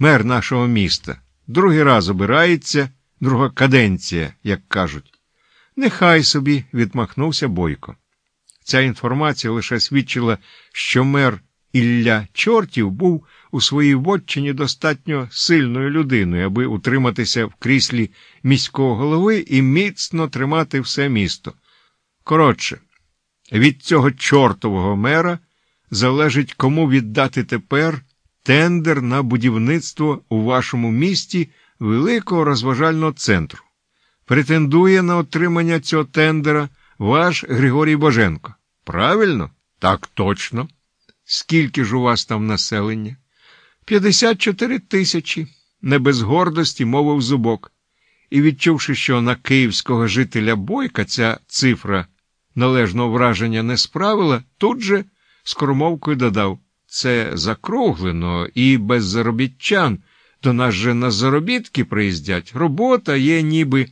мер нашого міста. Другий раз обирається, друга каденція, як кажуть. Нехай собі, відмахнувся Бойко. Ця інформація лише свідчила, що мер Ілля Чортів був у своїй вотчині достатньо сильною людиною, аби утриматися в кріслі міського голови і міцно тримати все місто. Коротше, від цього чортового мера залежить, кому віддати тепер тендер на будівництво у вашому місті великого розважального центру. Претендує на отримання цього тендера ваш Григорій Боженко. Правильно? Так точно. Скільки ж у вас там населення? 54 тисячі, не без гордості мовив зубок. І, відчувши, що на київського жителя Бойка ця цифра належного враження не справила, тут же скоромовкою додав це закруглено і без заробітчан. До нас же на заробітки приїздять. Робота є ніби.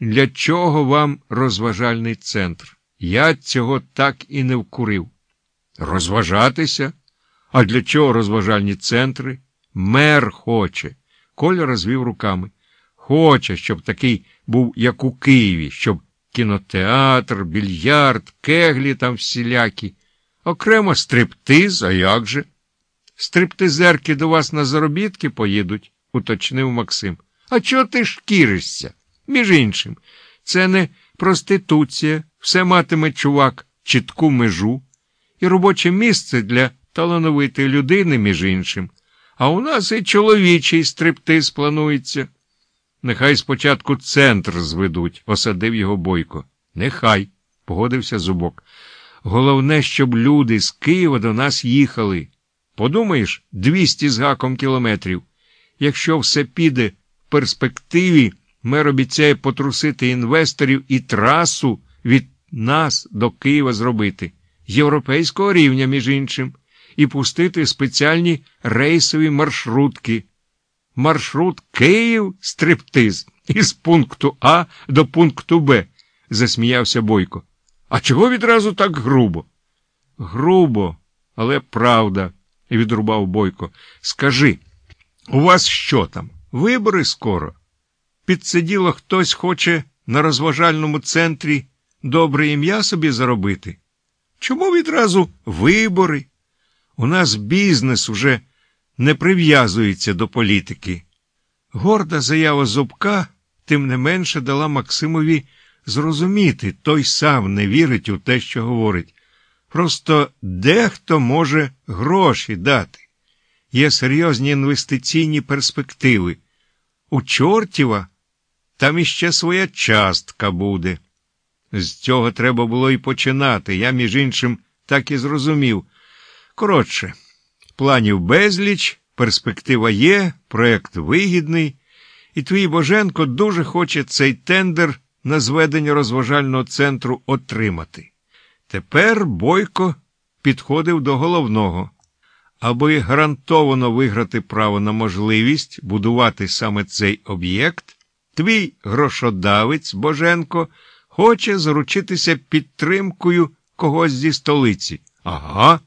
Для чого вам розважальний центр? Я цього так і не вкурив. Розважатися? А для чого розважальні центри? Мер хоче. Коля розвів руками. Хоче, щоб такий був, як у Києві, щоб кінотеатр, більярд, кеглі там всілякі. Окремо стриптиз, а як же? Стриптизерки до вас на заробітки поїдуть, уточнив Максим. А чого ти шкіришся? Між іншим, це не проституція, все матиме чувак, чітку межу і робоче місце для талановитої людини, між іншим. А у нас і чоловічий стриптиз планується. Нехай спочатку центр зведуть, осадив його бойко. Нехай, погодився зубок. Головне, щоб люди з Києва до нас їхали. Подумаєш, двісті з гаком кілометрів. Якщо все піде в перспективі, мер обіцяє потрусити інвесторів і трасу від нас до Києва зробити, європейського рівня, між іншим, і пустити спеціальні рейсові маршрутки. Маршрут Київ стриптиз із пункту А до пункту Б, засміявся Бойко. А чого відразу так грубо? Грубо, але правда, відрубав Бойко. Скажи, у вас що там? Вибори скоро? Підсиділо хтось хоче на розважальному центрі добре ім'я собі заробити? Чому відразу вибори? У нас бізнес уже не прив'язується до політики. Горда заява зубка, тим не менше дала Максимові зрозуміти, той сам не вірить у те, що говорить. Просто дехто може гроші дати. Є серйозні інвестиційні перспективи. У Чортіва там іще своя частка буде. З цього треба було і починати. Я, між іншим, так і зрозумів. Коротше, планів безліч, перспектива є, проект вигідний, і твій Боженко дуже хоче цей тендер на зведення розважального центру отримати. Тепер Бойко підходив до головного. Аби гарантовано виграти право на можливість будувати саме цей об'єкт, твій грошодавець Боженко хоче заручитися підтримкою когось зі столиці. Ага.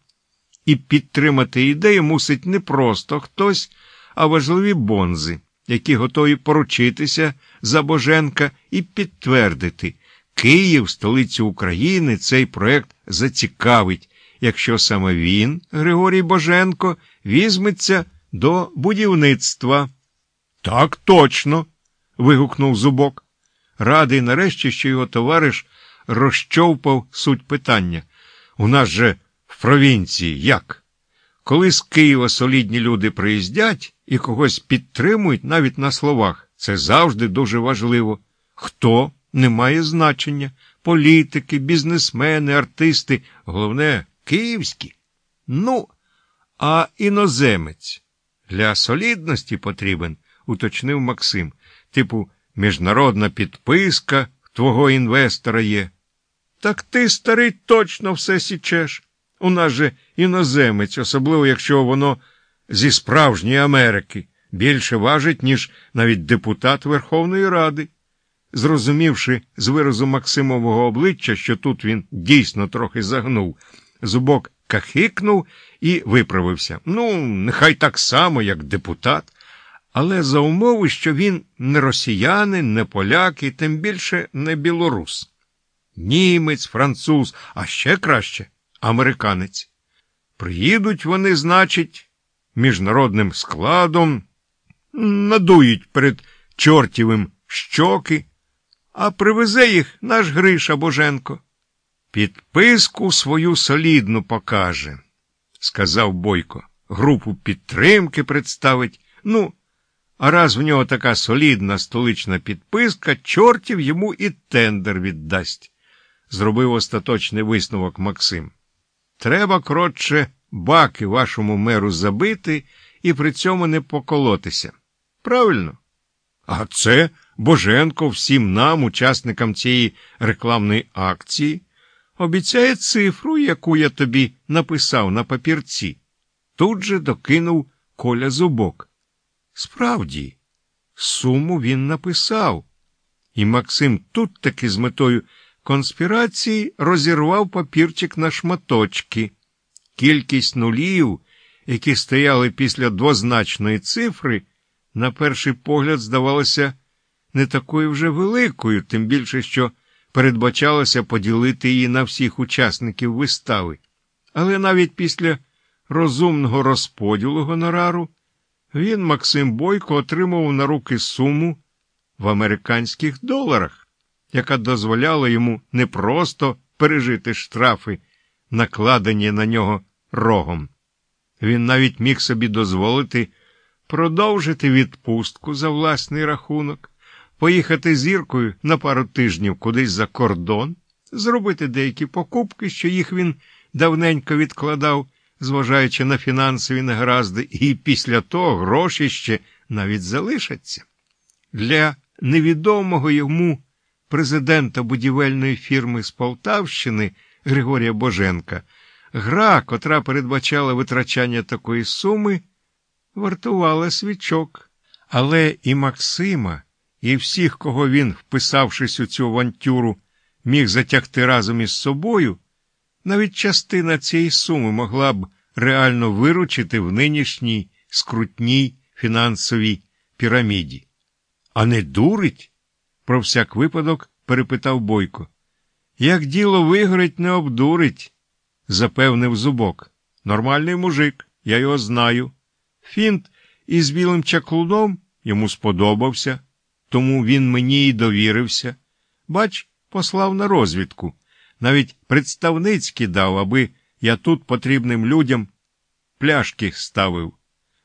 І підтримати ідею мусить не просто хтось, а важливі бонзи, які готові поручитися за Боженка і підтвердити, Київ, столицю України, цей проект зацікавить, якщо саме він, Григорій Боженко, візьметься до будівництва. Так точно. вигукнув зубок. Радий нарешті, що його товариш розчовпав суть питання. У нас же в провінції як? Коли з Києва солідні люди приїздять і когось підтримують навіть на словах, це завжди дуже важливо. Хто не має значення? Політики, бізнесмени, артисти, головне, київські. Ну, а іноземець для солідності потрібен, уточнив Максим. Типу, міжнародна підписка твого інвестора є. Так ти, старий, точно все січеш. У нас же іноземець, особливо якщо воно зі справжньої Америки, більше важить, ніж навіть депутат Верховної Ради. Зрозумівши з виразу Максимового обличчя, що тут він дійсно трохи загнув, зубок кахикнув і виправився. Ну, нехай так само, як депутат. але за умови, що він не росіянин, не поляк і тим більше не білорус. Німець, француз, а ще краще американець. Приїдуть вони, значить, міжнародним складом, надують перед чортівим щоки, а привезе їх наш Гриша Боженко. Підписку свою солідну покаже, сказав Бойко. Групу підтримки представить. Ну, а раз в нього така солідна столична підписка, чортів йому і тендер віддасть, зробив остаточний висновок Максим. Треба, коротше, баки вашому меру забити і при цьому не поколотися. Правильно? А це Боженко всім нам, учасникам цієї рекламної акції, обіцяє цифру, яку я тобі написав на папірці. Тут же докинув коля зубок. Справді, суму він написав, і Максим тут таки з метою конспірації розірвав папірчик на шматочки. Кількість нулів, які стояли після двозначної цифри, на перший погляд здавалося не такою вже великою, тим більше, що передбачалося поділити її на всіх учасників вистави. Але навіть після розумного розподілу гонорару він, Максим Бойко, отримував на руки суму в американських доларах, яка дозволяла йому не просто пережити штрафи, накладені на нього рогом. Він навіть міг собі дозволити продовжити відпустку за власний рахунок, поїхати зіркою на пару тижнів кудись за кордон, зробити деякі покупки, що їх він давненько відкладав, зважаючи на фінансові негаразди, і після того гроші ще навіть залишаться. Для невідомого йому президента будівельної фірми з Полтавщини Григорія Боженка. Гра, котра передбачала витрачання такої суми, вартувала свічок. Але і Максима, і всіх, кого він, вписавшись у цю авантюру, міг затягти разом із собою, навіть частина цієї суми могла б реально виручити в нинішній скрутній фінансовій піраміді. А не дурить? про всяк випадок перепитав Бойко. Як діло вигорить, не обдурить запевнив зубок. Нормальний мужик, я його знаю. Фінт із білим чаклуном йому сподобався, тому він мені й довірився. Бач, послав на розвідку. Навіть представницький дав, аби я тут потрібним людям пляшки ставив.